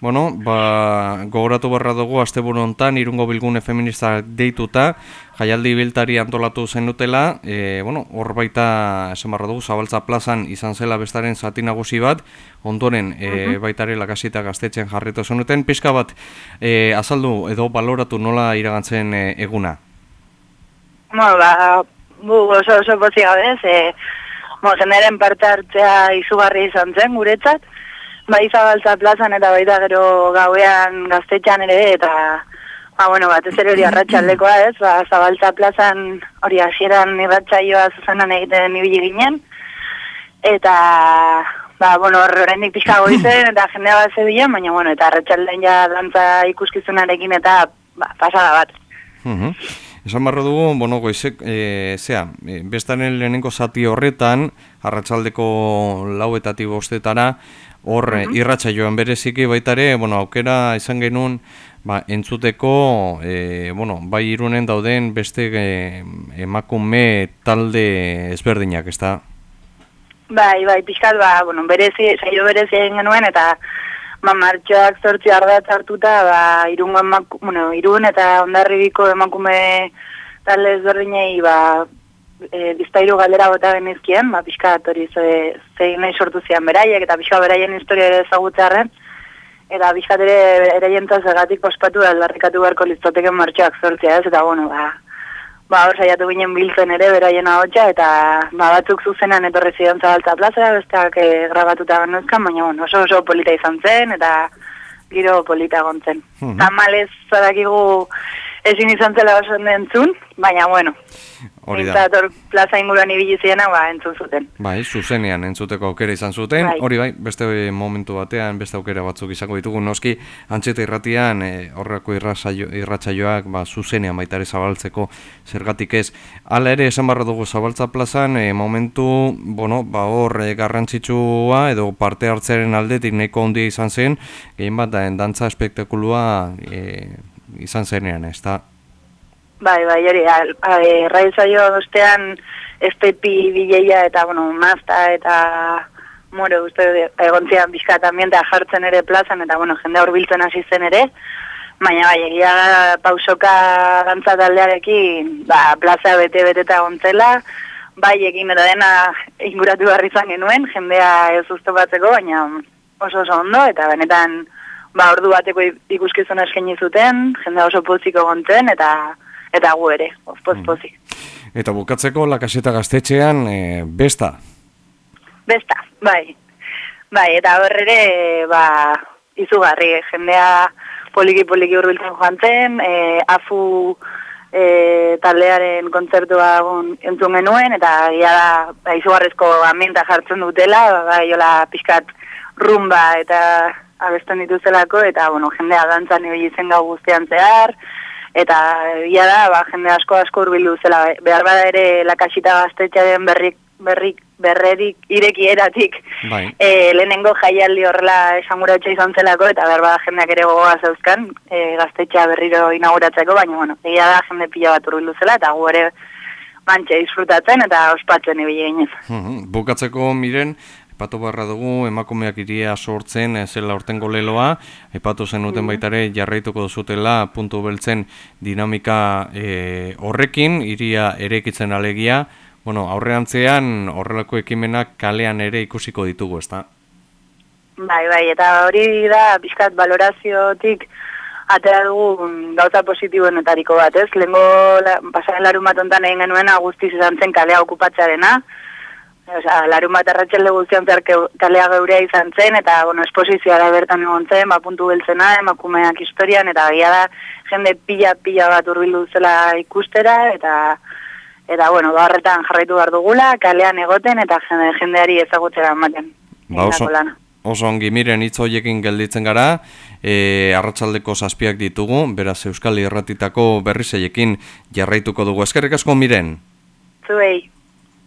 Bueno, ba, gogoratu barra dugu asteburu hontan irungo bilgune feminista deituta jaialdi biltari antolatu zenutela, e, bueno, hor baita esan barra dugu Zabaltza plazan izan zela bestaren zati nagusi bat, ondoren e, baitare lakasita gaztetzen jarretu zenuten, pixka bat e, azaldu edo baloratu nola iragantzen e, eguna? Bueno, ba, bu, oso oso pozik ze, bueno, jenderen parte hartzea izugarri izan zen guretzat, bai zabaltza plazan eta baita gero gauean gaztetxan ere, eta, ba, bueno, bat ez ere hori arratxaldekoa ez, ba, zabaltza plazan hori hasieran irratxaioa zuzenan egiten ibili ginen, eta, ba, bueno, horrendik pixka goizen, eta jendea bat zebilen, baina, bueno, eta arratxaldean ja dantza ikuskizunarekin eta, ba, pasada bat. Mhm. Esan barro dugu, bueno, goizek, e, zea, e, bestaren lehenengo zati horretan, arratsaldeko lauetatik bostetara, hor uh irratxa joan bereziki baitare, bueno, aukera izan genuen, ba, entzuteko, e, bueno, bai irunen dauden beste e, emakume talde ezberdinak, ez da? Bai, bai, pixkat, ba, bueno, berezi, saio berezi egin genuen, eta ba, martxoak zortzi ardatz hartuta, ba, emakume, bueno, irun eta ondarribiko emakume talde ezberdinei, ba, e, biztairu galdera bota genizkien, ba, pixka hori ze, zein nahi sortu zian beraiek, eta pixka beraien historia ere ezagutzearen, eta pixka ere beraien egatik pospatu aldarrikatu beharko litzoteken martxoak zortzia ez, eta bueno, ba, ba hor saiatu ginen biltzen ere beraien ahotsa eta ba, batzuk zuzenan etorri zidan zabaltza plaza, besteak e, grabatuta ganuzkan, baina bueno, oso oso polita izan zen, eta giro polita gontzen. Mm -hmm. Tamalez zadakigu ezin izan zela oso entzun, baina bueno, Hori da. Eta plaza inguruan ibili ziena, ba, entzun zuten. Bai, zuzenean entzuteko aukera izan zuten. Bai. Hori bai, beste momentu batean, beste aukera batzuk izango ditugu. Noski, antxeta irratian, e, horreko irratsaioak ba, zuzenean baita ere zabaltzeko zergatik ez. Hala ere, esan barra dugu zabaltza plazan, e, momentu, bueno, ba, hor e, garrantzitsua edo parte hartzearen aldetik neko ondia izan zen, gehien bat, da, dantza espektakulua e, izan zenean, ez da? Bai, bai, hori, errail zaio ostean estepi bileia eta, bueno, mazta eta more, uste, egontzian bizkat ambientea jartzen ere plazan, eta, bueno, jende hor biltzen hasi zen ere, baina, bai, egia pausoka gantza taldearekin, ba, plaza bete-bete eta bai, egin eta dena inguratu barri izan genuen, jendea ez uste batzeko, baina oso oso ondo, eta benetan, ba, ordu bateko ikuskizuna eskaini zuten, jendea oso poziko gontzen, eta eta gu ere, pozpozik. Mm. Eta bukatzeko lakaseta gaztetxean, e, besta? Besta, bai. Bai, eta horre ba, izugarri, jendea poliki-poliki urbiltzen joan zen, e, afu e, taldearen kontzertua entzun genuen, eta gira da, ba, izugarrezko ambienta jartzen dutela, ba, jola pixkat rumba eta abesten dituzelako, eta bueno, jendea dantzan ibili zen gau guztian zehar, eta ia da, ba, jende asko asko urbildu zela, behar bada ere lakasita gaztetxaren berrik, berrik, berrerik irekieratik bai. e, lehenengo jaialdi horrela esanguratxa izan zelako, eta behar bada jendeak ere gogoa zeuzkan e, gaztetxa berriro inauguratzeko, baina, bueno, ia da jende pila bat urbildu zela, eta gu ere mantxe disfrutatzen eta ospatzen ibile ginez. Bukatzeko miren, Epatu barra dugu, emakumeak iria sortzen e, zela ortengo leloa, epatu zen uten mm. baitare jarraituko duzutela puntu beltzen dinamika e, horrekin, iria erekitzen alegia, bueno, aurreantzean horrelako ekimenak kalean ere ikusiko ditugu, ezta? Bai, bai, eta hori da, pixkat valoraziotik, atera dugu gauza positiboenetariko bat, ez? Lengo la, pasaren larun bat ontan egin genuen guztiz izan zen kalea okupatzearena, Osa, larun bat arratxelde guztian zehar kalea geurea izan zen, eta, bueno, esposizioa da bertan egon zen, ba, puntu beltzena, emakumeak historian, eta gira da, jende pila-pila bat urbildu zela ikustera, eta, eta bueno, ba, horretan jarraitu behar dugula, kalean egoten, eta jende, jendeari ezagutzera ematen. Ba, oso, oso ongi, miren, hitz hoiekin gelditzen gara, e, arratsaldeko zazpiak ditugu, beraz Euskal Irratitako berrizeiekin jarraituko dugu. Eskerrik asko, miren? Zuei.